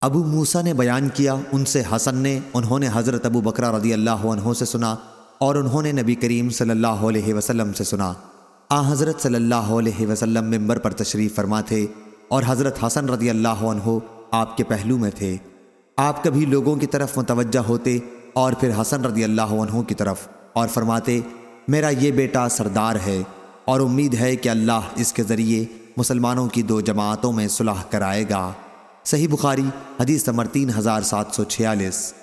ابو موسا نے بیان کیا، ان سے حسن نے، انہوں نے حضرت ابو بکرہ رضی اللہ عنہ سے سنا اور انہوں نے نبی کریم صلی اللہ علیہ وسلم سے سنا۔ آ، حضرت صلی اللہ علیہ وسلم ممبر پر تشریف فرما تھے اور حضرت حسن رضی اللہ عنہ آپ کے پہلو میں تھے۔ آپ کبھی لوگوں کی طرف متوجہ ہوتے اور پھر حسن رضی اللہ عنہ کی طرف اور فرماتے، میرا یہ بیٹا سردار ہے اور امید ہے کہ اللہ اس کے ذریعے مسلمانوں کی دو جماعتوں میں صلح کرائے گا۔ صحیح بخاری حدیث نمبر تین ہزار سات سو چھیالیس۔